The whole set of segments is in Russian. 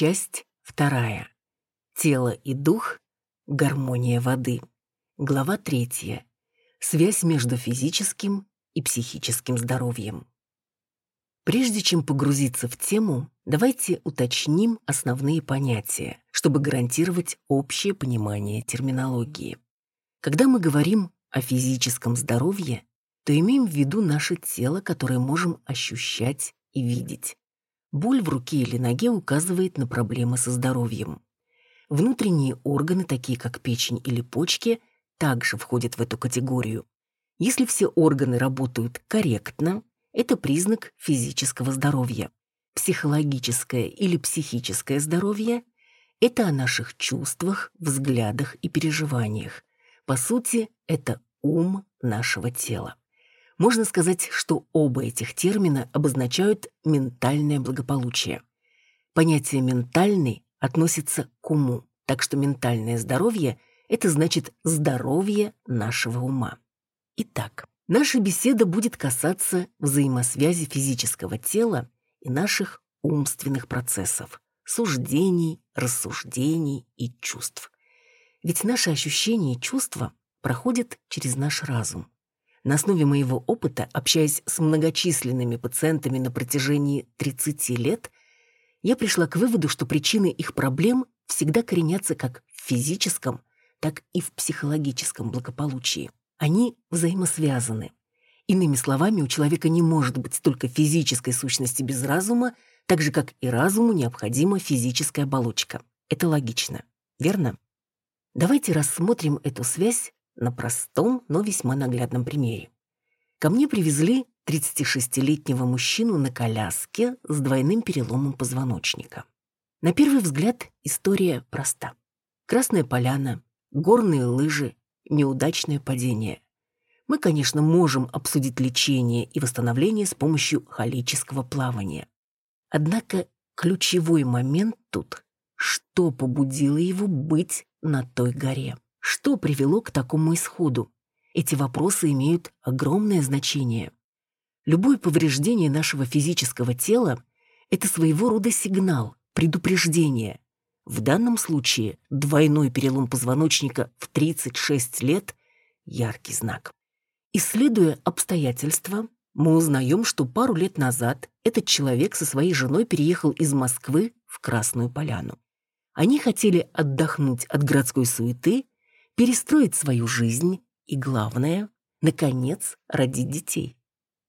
Часть вторая. Тело и дух. Гармония воды. Глава третья. Связь между физическим и психическим здоровьем. Прежде чем погрузиться в тему, давайте уточним основные понятия, чтобы гарантировать общее понимание терминологии. Когда мы говорим о физическом здоровье, то имеем в виду наше тело, которое можем ощущать и видеть. Боль в руке или ноге указывает на проблемы со здоровьем. Внутренние органы, такие как печень или почки, также входят в эту категорию. Если все органы работают корректно, это признак физического здоровья. Психологическое или психическое здоровье – это о наших чувствах, взглядах и переживаниях. По сути, это ум нашего тела. Можно сказать, что оба этих термина обозначают ментальное благополучие. Понятие «ментальный» относится к уму, так что ментальное здоровье – это значит здоровье нашего ума. Итак, наша беседа будет касаться взаимосвязи физического тела и наших умственных процессов, суждений, рассуждений и чувств. Ведь наши ощущения и чувства проходят через наш разум. На основе моего опыта, общаясь с многочисленными пациентами на протяжении 30 лет, я пришла к выводу, что причины их проблем всегда коренятся как в физическом, так и в психологическом благополучии. Они взаимосвязаны. Иными словами, у человека не может быть столько физической сущности без разума, так же, как и разуму необходима физическая оболочка. Это логично, верно? Давайте рассмотрим эту связь на простом, но весьма наглядном примере. Ко мне привезли 36-летнего мужчину на коляске с двойным переломом позвоночника. На первый взгляд история проста. Красная поляна, горные лыжи, неудачное падение. Мы, конечно, можем обсудить лечение и восстановление с помощью холического плавания. Однако ключевой момент тут – что побудило его быть на той горе? Что привело к такому исходу? Эти вопросы имеют огромное значение. Любое повреждение нашего физического тела – это своего рода сигнал, предупреждение. В данном случае двойной перелом позвоночника в 36 лет – яркий знак. Исследуя обстоятельства, мы узнаем, что пару лет назад этот человек со своей женой переехал из Москвы в Красную Поляну. Они хотели отдохнуть от городской суеты перестроить свою жизнь и, главное, наконец, родить детей.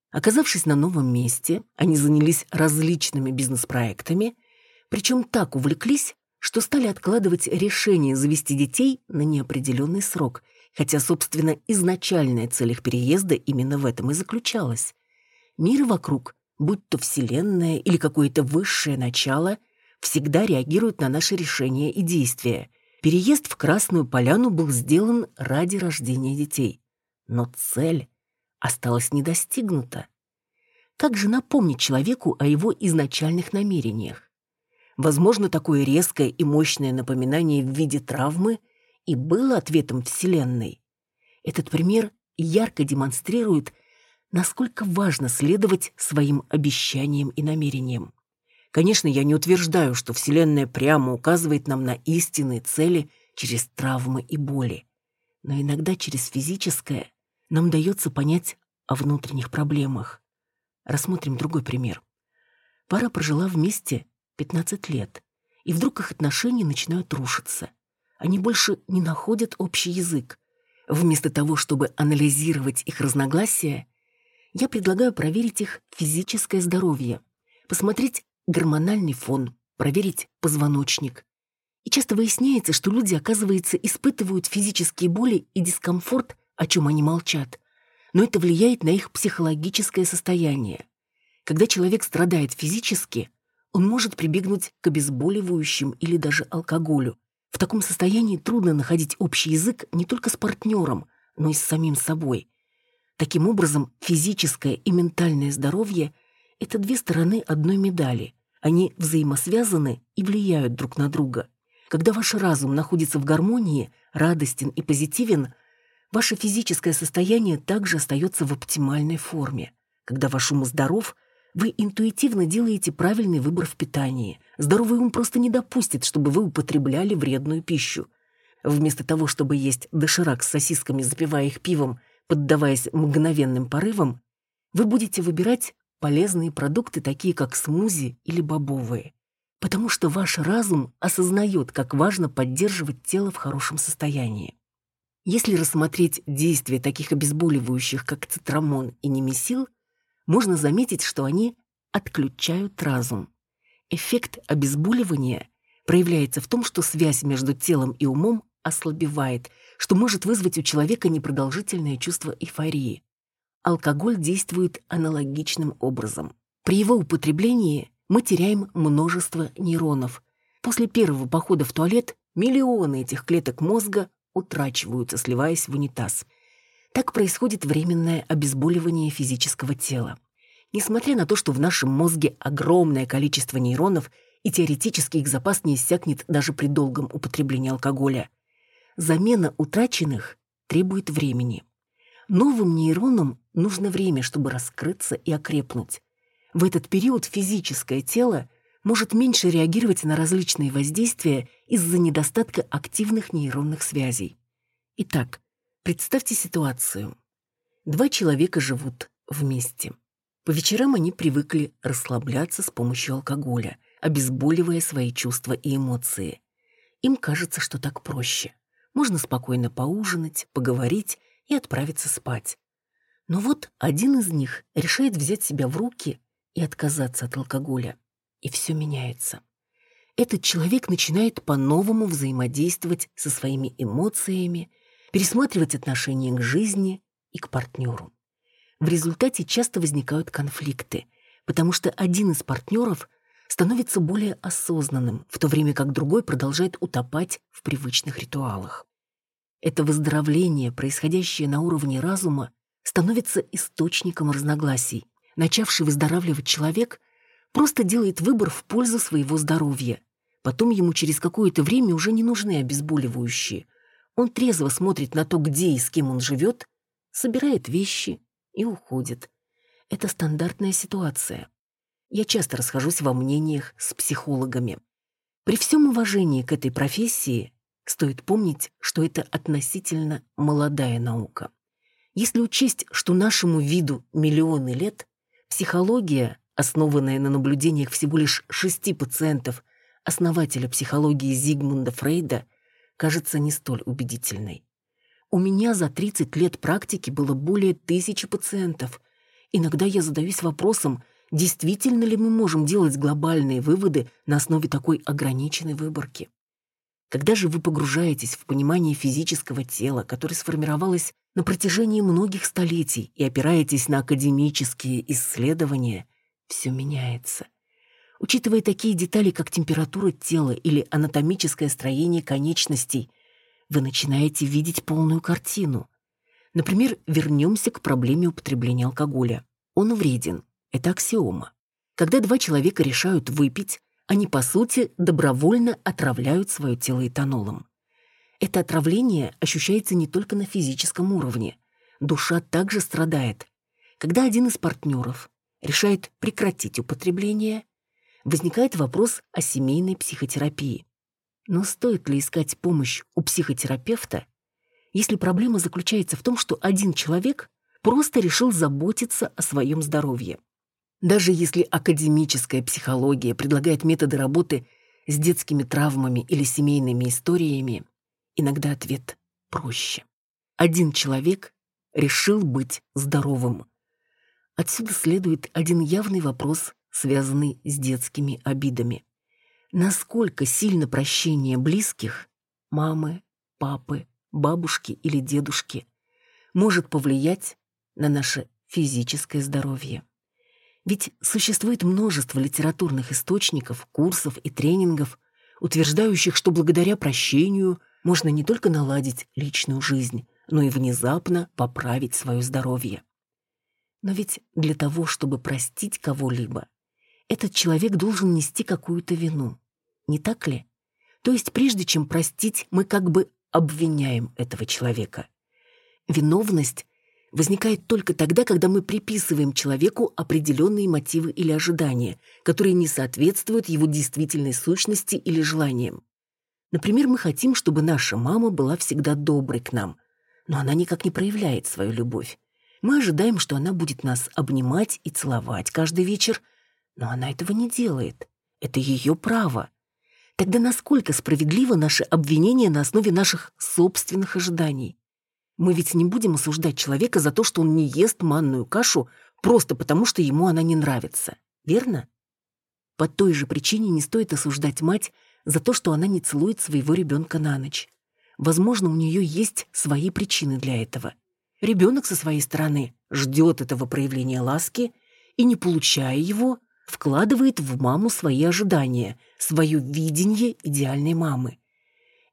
Оказавшись на новом месте, они занялись различными бизнес-проектами, причем так увлеклись, что стали откладывать решение завести детей на неопределенный срок, хотя, собственно, изначальная цель их переезда именно в этом и заключалась. Мир вокруг, будь то Вселенная или какое-то высшее начало, всегда реагирует на наши решения и действия, Переезд в Красную Поляну был сделан ради рождения детей. Но цель осталась недостигнута. Как же напомнить человеку о его изначальных намерениях? Возможно, такое резкое и мощное напоминание в виде травмы и было ответом Вселенной. Этот пример ярко демонстрирует, насколько важно следовать своим обещаниям и намерениям. Конечно, я не утверждаю, что Вселенная прямо указывает нам на истинные цели через травмы и боли. Но иногда через физическое нам дается понять о внутренних проблемах. Рассмотрим другой пример. Пара прожила вместе 15 лет, и вдруг их отношения начинают рушиться. Они больше не находят общий язык. Вместо того, чтобы анализировать их разногласия, я предлагаю проверить их физическое здоровье, посмотреть, гормональный фон, проверить позвоночник. И часто выясняется, что люди, оказывается, испытывают физические боли и дискомфорт, о чем они молчат. Но это влияет на их психологическое состояние. Когда человек страдает физически, он может прибегнуть к обезболивающим или даже алкоголю. В таком состоянии трудно находить общий язык не только с партнером, но и с самим собой. Таким образом, физическое и ментальное здоровье – это две стороны одной медали. Они взаимосвязаны и влияют друг на друга. Когда ваш разум находится в гармонии, радостен и позитивен, ваше физическое состояние также остается в оптимальной форме. Когда ваш ум здоров, Вы интуитивно делаете правильный выбор в питании. Здоровый ум просто не допустит, чтобы вы употребляли вредную пищу. Вместо того, чтобы есть доширак с сосисками, запивая их пивом, поддаваясь мгновенным порывам, вы будете выбирать полезные продукты, такие как смузи или бобовые. Потому что ваш разум осознает, как важно поддерживать тело в хорошем состоянии. Если рассмотреть действия таких обезболивающих, как цитрамон и немесил, можно заметить, что они отключают разум. Эффект обезболивания проявляется в том, что связь между телом и умом ослабевает, что может вызвать у человека непродолжительное чувство эйфории. Алкоголь действует аналогичным образом. При его употреблении мы теряем множество нейронов. После первого похода в туалет миллионы этих клеток мозга утрачиваются, сливаясь в унитаз. Так происходит временное обезболивание физического тела. Несмотря на то, что в нашем мозге огромное количество нейронов и теоретически их запас не иссякнет даже при долгом употреблении алкоголя, замена утраченных требует времени. Новым нейронам нужно время, чтобы раскрыться и окрепнуть. В этот период физическое тело может меньше реагировать на различные воздействия из-за недостатка активных нейронных связей. Итак, представьте ситуацию. Два человека живут вместе. По вечерам они привыкли расслабляться с помощью алкоголя, обезболивая свои чувства и эмоции. Им кажется, что так проще. Можно спокойно поужинать, поговорить и отправиться спать. Но вот один из них решает взять себя в руки и отказаться от алкоголя. И все меняется. Этот человек начинает по-новому взаимодействовать со своими эмоциями, пересматривать отношение к жизни и к партнеру. В результате часто возникают конфликты, потому что один из партнеров становится более осознанным, в то время как другой продолжает утопать в привычных ритуалах. Это выздоровление, происходящее на уровне разума, становится источником разногласий. Начавший выздоравливать человек просто делает выбор в пользу своего здоровья. Потом ему через какое-то время уже не нужны обезболивающие. Он трезво смотрит на то, где и с кем он живет, собирает вещи и уходит. Это стандартная ситуация. Я часто расхожусь во мнениях с психологами. При всем уважении к этой профессии Стоит помнить, что это относительно молодая наука. Если учесть, что нашему виду миллионы лет, психология, основанная на наблюдениях всего лишь шести пациентов, основателя психологии Зигмунда Фрейда, кажется не столь убедительной. У меня за 30 лет практики было более тысячи пациентов. Иногда я задаюсь вопросом, действительно ли мы можем делать глобальные выводы на основе такой ограниченной выборки. Когда же вы погружаетесь в понимание физического тела, которое сформировалось на протяжении многих столетий, и опираетесь на академические исследования, все меняется. Учитывая такие детали, как температура тела или анатомическое строение конечностей, вы начинаете видеть полную картину. Например, вернемся к проблеме употребления алкоголя. Он вреден. Это аксиома. Когда два человека решают выпить, они, по сути, добровольно отравляют свое тело этанолом. Это отравление ощущается не только на физическом уровне. Душа также страдает. Когда один из партнеров решает прекратить употребление, возникает вопрос о семейной психотерапии. Но стоит ли искать помощь у психотерапевта, если проблема заключается в том, что один человек просто решил заботиться о своем здоровье? Даже если академическая психология предлагает методы работы с детскими травмами или семейными историями, иногда ответ проще. Один человек решил быть здоровым. Отсюда следует один явный вопрос, связанный с детскими обидами. Насколько сильно прощение близких, мамы, папы, бабушки или дедушки, может повлиять на наше физическое здоровье? Ведь существует множество литературных источников, курсов и тренингов, утверждающих, что благодаря прощению можно не только наладить личную жизнь, но и внезапно поправить свое здоровье. Но ведь для того, чтобы простить кого-либо, этот человек должен нести какую-то вину. Не так ли? То есть прежде чем простить, мы как бы обвиняем этого человека. Виновность возникает только тогда, когда мы приписываем человеку определенные мотивы или ожидания, которые не соответствуют его действительной сущности или желаниям. Например, мы хотим, чтобы наша мама была всегда доброй к нам, но она никак не проявляет свою любовь. Мы ожидаем, что она будет нас обнимать и целовать каждый вечер, но она этого не делает. Это ее право. Тогда насколько справедливо наше обвинение на основе наших собственных ожиданий? Мы ведь не будем осуждать человека за то, что он не ест манную кашу просто потому, что ему она не нравится, верно? По той же причине не стоит осуждать мать за то, что она не целует своего ребенка на ночь. Возможно, у нее есть свои причины для этого. Ребенок со своей стороны ждет этого проявления ласки и, не получая его, вкладывает в маму свои ожидания, свое видение идеальной мамы.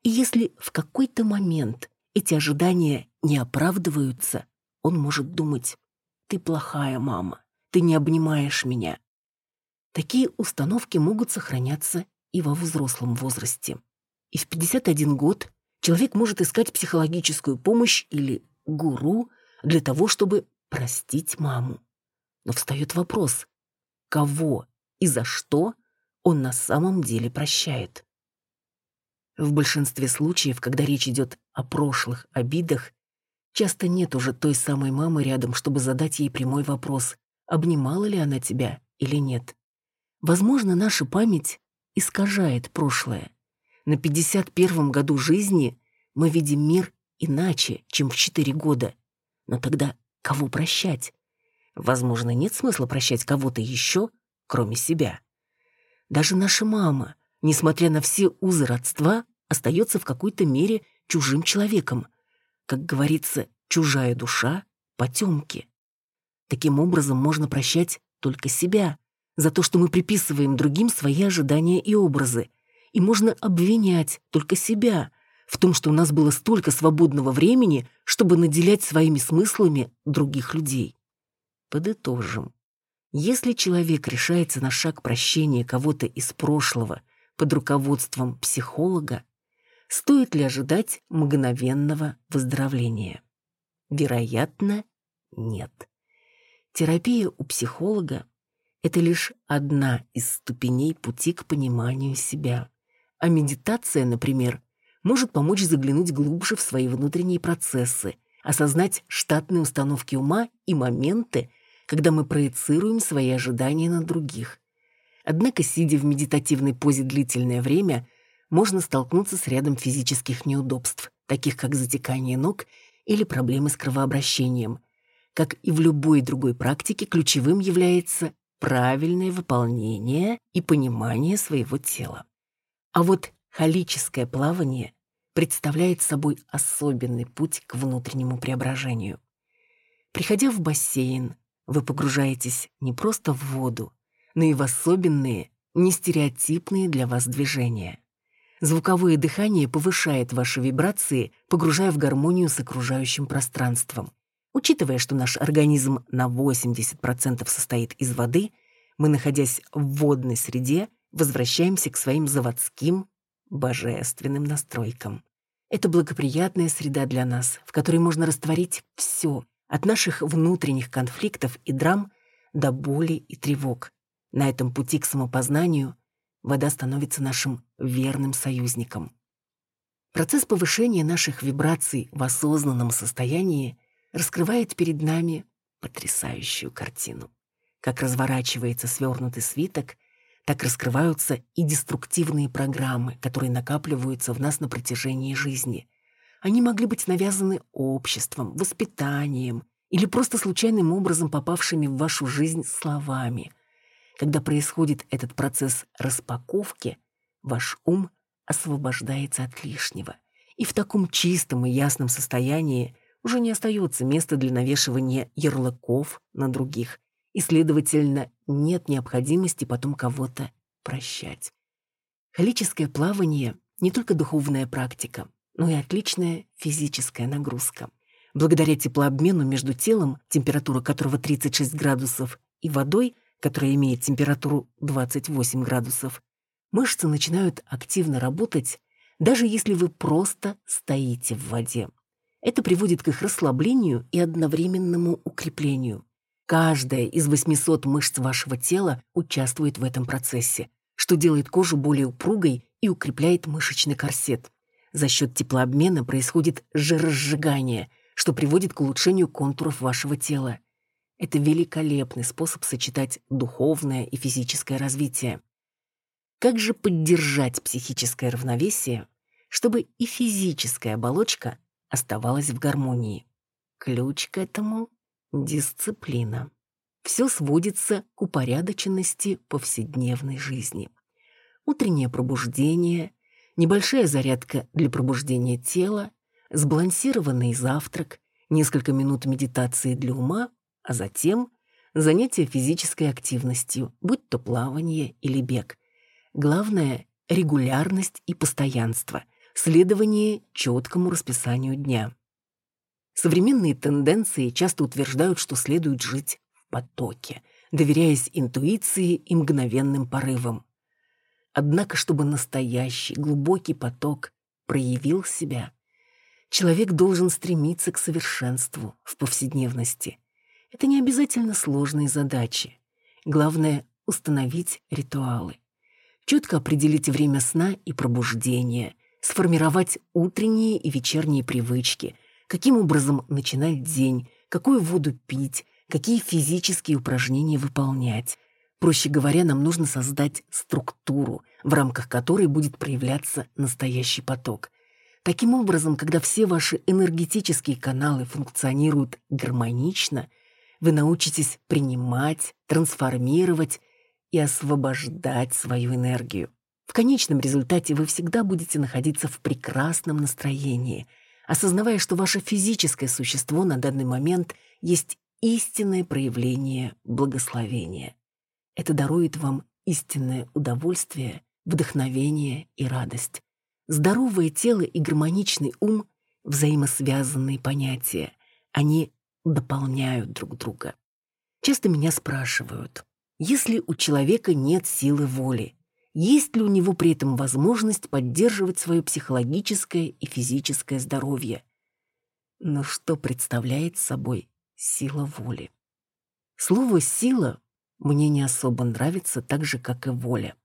И если в какой-то момент эти ожидания не оправдываются, он может думать «ты плохая мама, ты не обнимаешь меня». Такие установки могут сохраняться и во взрослом возрасте. И в 51 год человек может искать психологическую помощь или гуру для того, чтобы простить маму. Но встает вопрос, кого и за что он на самом деле прощает. В большинстве случаев, когда речь идет о прошлых обидах, часто нет уже той самой мамы рядом, чтобы задать ей прямой вопрос, обнимала ли она тебя или нет. Возможно, наша память искажает прошлое. На 51-м году жизни мы видим мир иначе, чем в 4 года. Но тогда кого прощать? Возможно, нет смысла прощать кого-то еще, кроме себя. Даже наша мама, несмотря на все узы родства, остается в какой-то мере чужим человеком. Как говорится, чужая душа — потемки. Таким образом можно прощать только себя за то, что мы приписываем другим свои ожидания и образы. И можно обвинять только себя в том, что у нас было столько свободного времени, чтобы наделять своими смыслами других людей. Подытожим. Если человек решается на шаг прощения кого-то из прошлого под руководством психолога, стоит ли ожидать мгновенного выздоровления? Вероятно, нет. Терапия у психолога – это лишь одна из ступеней пути к пониманию себя. А медитация, например, может помочь заглянуть глубже в свои внутренние процессы, осознать штатные установки ума и моменты, когда мы проецируем свои ожидания на других. Однако, сидя в медитативной позе длительное время, можно столкнуться с рядом физических неудобств, таких как затекание ног или проблемы с кровообращением. Как и в любой другой практике, ключевым является правильное выполнение и понимание своего тела. А вот холическое плавание представляет собой особенный путь к внутреннему преображению. Приходя в бассейн, вы погружаетесь не просто в воду, но и в особенные, нестереотипные для вас движения. Звуковое дыхание повышает ваши вибрации, погружая в гармонию с окружающим пространством. Учитывая, что наш организм на 80% состоит из воды, мы, находясь в водной среде, возвращаемся к своим заводским, божественным настройкам. Это благоприятная среда для нас, в которой можно растворить все, от наших внутренних конфликтов и драм до боли и тревог. На этом пути к самопознанию вода становится нашим верным союзником. Процесс повышения наших вибраций в осознанном состоянии раскрывает перед нами потрясающую картину. Как разворачивается свернутый свиток, так раскрываются и деструктивные программы, которые накапливаются в нас на протяжении жизни. Они могли быть навязаны обществом, воспитанием или просто случайным образом попавшими в вашу жизнь словами – когда происходит этот процесс распаковки, ваш ум освобождается от лишнего. И в таком чистом и ясном состоянии уже не остается места для навешивания ярлыков на других, и, следовательно, нет необходимости потом кого-то прощать. Холическое плавание — не только духовная практика, но и отличная физическая нагрузка. Благодаря теплообмену между телом, температура которого 36 градусов, и водой — которая имеет температуру 28 градусов, мышцы начинают активно работать, даже если вы просто стоите в воде. Это приводит к их расслаблению и одновременному укреплению. Каждая из 800 мышц вашего тела участвует в этом процессе, что делает кожу более упругой и укрепляет мышечный корсет. За счет теплообмена происходит жиросжигание, что приводит к улучшению контуров вашего тела. Это великолепный способ сочетать духовное и физическое развитие. Как же поддержать психическое равновесие, чтобы и физическая оболочка оставалась в гармонии? Ключ к этому — дисциплина. Все сводится к упорядоченности повседневной жизни. Утреннее пробуждение, небольшая зарядка для пробуждения тела, сбалансированный завтрак, несколько минут медитации для ума, а затем занятия физической активностью, будь то плавание или бег. Главное — регулярность и постоянство, следование четкому расписанию дня. Современные тенденции часто утверждают, что следует жить в потоке, доверяясь интуиции и мгновенным порывам. Однако, чтобы настоящий, глубокий поток проявил себя, человек должен стремиться к совершенству в повседневности. Это не обязательно сложные задачи. Главное — установить ритуалы. Четко определить время сна и пробуждения, сформировать утренние и вечерние привычки, каким образом начинать день, какую воду пить, какие физические упражнения выполнять, Проще говоря, нам нужно создать структуру, в рамках которой будет проявляться настоящий поток. Таким образом, когда все ваши энергетические каналы функционируют гармонично, вы научитесь принимать, трансформировать и освобождать свою энергию. В конечном результате вы всегда будете находиться в прекрасном настроении, осознавая, что ваше физическое существо на данный момент есть истинное проявление благословения. Это дарует вам истинное удовольствие, вдохновение и радость. Здоровое тело и гармоничный ум — взаимосвязанные понятия. Они дополняют друг друга. Часто меня спрашивают, если у человека нет силы воли, есть ли у него при этом возможность поддерживать свое психологическое и физическое здоровье? Но что представляет собой сила воли? Слово «сила» мне не особо нравится так же, как и воля.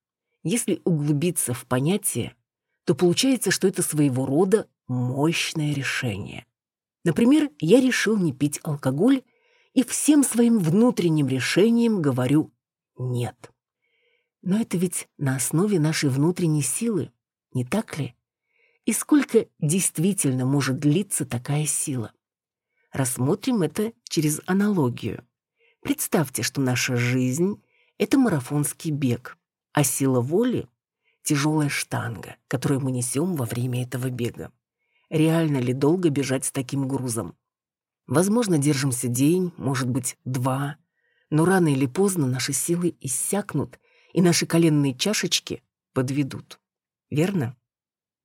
Если углубиться в понятие, то получается, что это своего рода мощное решение. Например, я решил не пить алкоголь и всем своим внутренним решением говорю «нет». Но это ведь на основе нашей внутренней силы, не так ли? И сколько действительно может длиться такая сила? Рассмотрим это через аналогию. Представьте, что наша жизнь — это марафонский бег, а сила воли — тяжелая штанга, которую мы несем во время этого бега. Реально ли долго бежать с таким грузом? Возможно, держимся день, может быть, два, но рано или поздно наши силы иссякнут, и наши коленные чашечки подведут. Верно?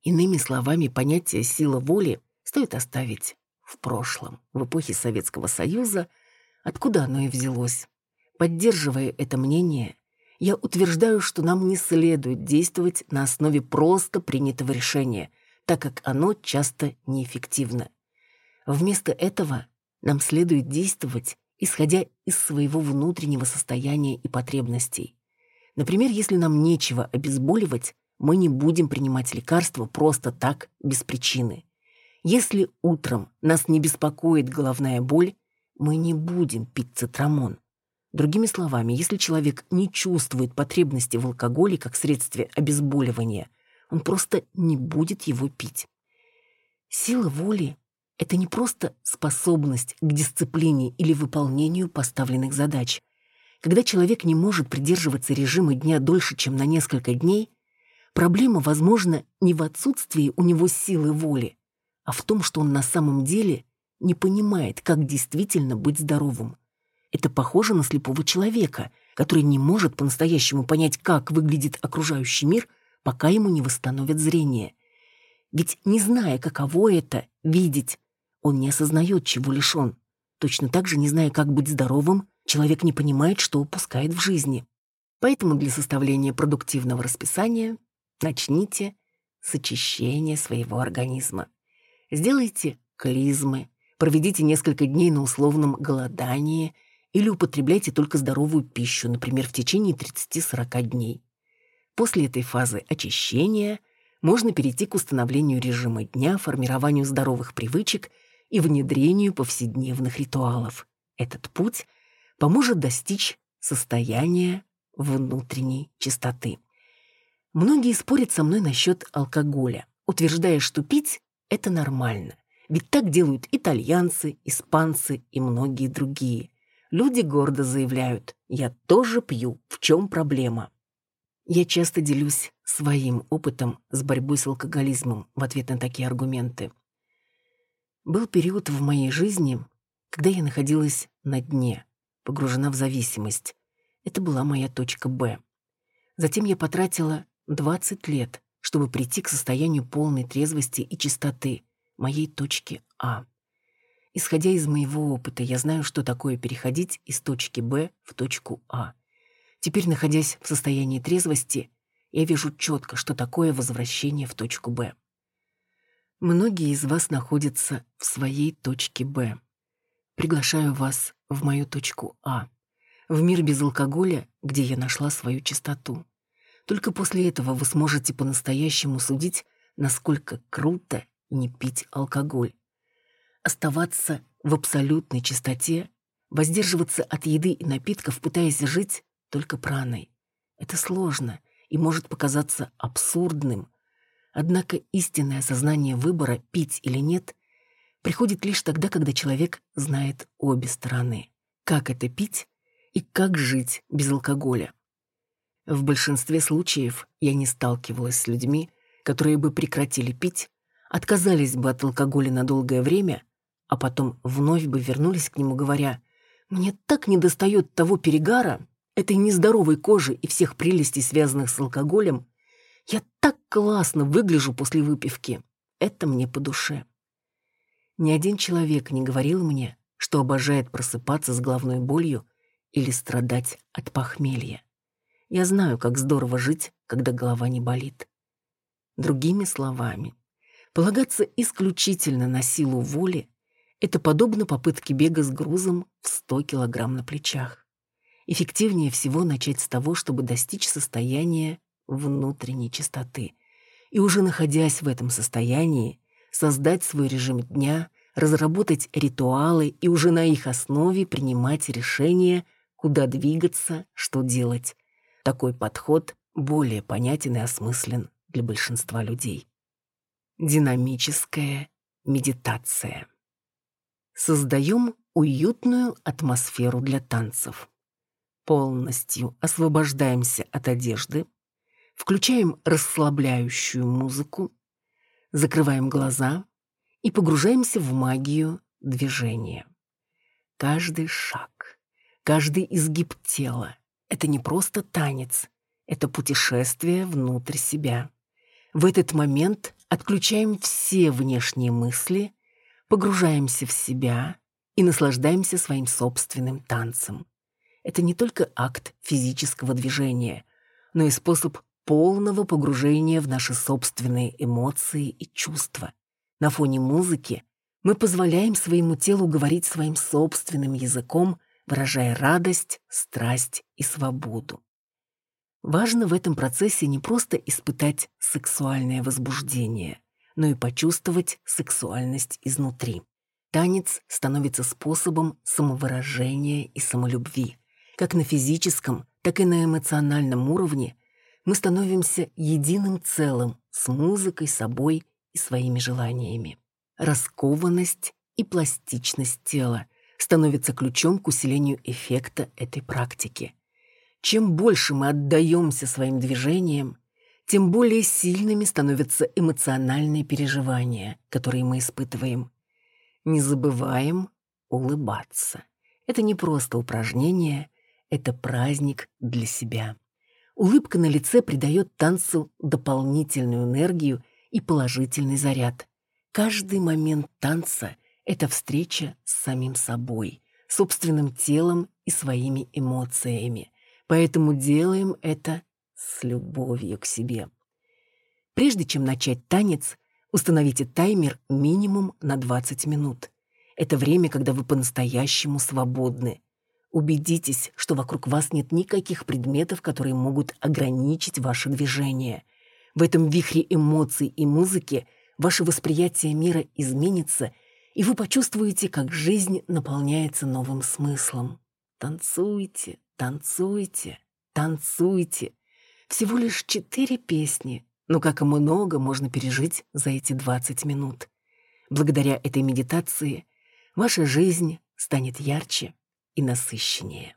Иными словами, понятие «сила воли» стоит оставить в прошлом, в эпохе Советского Союза — откуда оно и взялось. Поддерживая это мнение, я утверждаю, что нам не следует действовать на основе просто принятого решения, так как оно часто неэффективно. Вместо этого нам следует действовать, исходя из своего внутреннего состояния и потребностей. Например, если нам нечего обезболивать, мы не будем принимать лекарства просто так, без причины. Если утром нас не беспокоит головная боль, мы не будем пить цитрамон. Другими словами, если человек не чувствует потребности в алкоголе как средстве обезболивания, он просто не будет его пить. Сила воли — это не просто способность к дисциплине или выполнению поставленных задач. Когда человек не может придерживаться режима дня дольше, чем на несколько дней, проблема, возможно, не в отсутствии у него силы воли, а в том, что он на самом деле не понимает, как действительно быть здоровым. Это похоже на слепого человека, который не может по-настоящему понять, как выглядит окружающий мир, пока ему не восстановят зрение. Ведь не зная, каково это — видеть, он не осознает, чего лишен. Точно так же, не зная, как быть здоровым, человек не понимает, что упускает в жизни. Поэтому для составления продуктивного расписания начните с очищения своего организма. Сделайте клизмы, проведите несколько дней на условном голодании или употребляйте только здоровую пищу, например, в течение 30-40 дней. После этой фазы очищения можно перейти к установлению режима дня, формированию здоровых привычек и внедрению повседневных ритуалов. Этот путь поможет достичь состояния внутренней чистоты. Многие спорят со мной насчет алкоголя, утверждая, что пить – это нормально. Ведь так делают итальянцы, испанцы и многие другие. Люди гордо заявляют «я тоже пью, в чем проблема?». Я часто делюсь своим опытом с борьбой с алкоголизмом в ответ на такие аргументы. Был период в моей жизни, когда я находилась на дне, погружена в зависимость. Это была моя точка «Б». Затем я потратила 20 лет, чтобы прийти к состоянию полной трезвости и чистоты, моей точки А. Исходя из моего опыта, я знаю, что такое переходить из точки Б в точку А. Теперь, находясь в состоянии трезвости, я вижу четко, что такое возвращение в точку Б. Многие из вас находятся в своей точке Б. Приглашаю вас в мою точку А, в мир без алкоголя, где я нашла свою чистоту. Только после этого вы сможете по-настоящему судить, насколько круто не пить алкоголь. Оставаться в абсолютной чистоте, воздерживаться от еды и напитков, пытаясь жить только праной. Это сложно и может показаться абсурдным. Однако истинное осознание выбора, пить или нет, приходит лишь тогда, когда человек знает обе стороны. Как это пить и как жить без алкоголя. В большинстве случаев я не сталкивалась с людьми, которые бы прекратили пить, отказались бы от алкоголя на долгое время, а потом вновь бы вернулись к нему, говоря, «Мне так недостает того перегара, этой нездоровой кожи и всех прелестей, связанных с алкоголем. Я так классно выгляжу после выпивки. Это мне по душе». Ни один человек не говорил мне, что обожает просыпаться с головной болью или страдать от похмелья. Я знаю, как здорово жить, когда голова не болит. Другими словами, Полагаться исключительно на силу воли – это подобно попытке бега с грузом в 100 килограмм на плечах. Эффективнее всего начать с того, чтобы достичь состояния внутренней чистоты. И уже находясь в этом состоянии, создать свой режим дня, разработать ритуалы и уже на их основе принимать решения, куда двигаться, что делать. Такой подход более понятен и осмыслен для большинства людей. Динамическая медитация. Создаем уютную атмосферу для танцев. Полностью освобождаемся от одежды, включаем расслабляющую музыку, закрываем глаза и погружаемся в магию движения. Каждый шаг, каждый изгиб тела — это не просто танец, это путешествие внутрь себя. В этот момент отключаем все внешние мысли, погружаемся в себя и наслаждаемся своим собственным танцем. Это не только акт физического движения, но и способ полного погружения в наши собственные эмоции и чувства. На фоне музыки мы позволяем своему телу говорить своим собственным языком, выражая радость, страсть и свободу. Важно в этом процессе не просто испытать сексуальное возбуждение, но и почувствовать сексуальность изнутри. Танец становится способом самовыражения и самолюбви. Как на физическом, так и на эмоциональном уровне мы становимся единым целым с музыкой, собой и своими желаниями. Раскованность и пластичность тела становятся ключом к усилению эффекта этой практики. Чем больше мы отдаемся своим движениям, тем более сильными становятся эмоциональные переживания, которые мы испытываем. Не забываем улыбаться. Это не просто упражнение, это праздник для себя. Улыбка на лице придает танцу дополнительную энергию и положительный заряд. Каждый момент танца — это встреча с самим собой, собственным телом и своими эмоциями. Поэтому делаем это с любовью к себе. Прежде чем начать танец, Установите таймер минимум на 20 минут. Это время, когда вы по-настоящему свободны. Убедитесь, что вокруг вас нет никаких предметов, которые могут ограничить ваше движение. В этом вихре эмоций и музыки ваше восприятие мира изменится, и вы почувствуете, как жизнь наполняется новым смыслом. Танцуйте, танцуйте, танцуйте. Всего лишь четыре песни, но как и много можно пережить за эти 20 минут. Благодаря этой медитации ваша жизнь станет ярче и насыщеннее.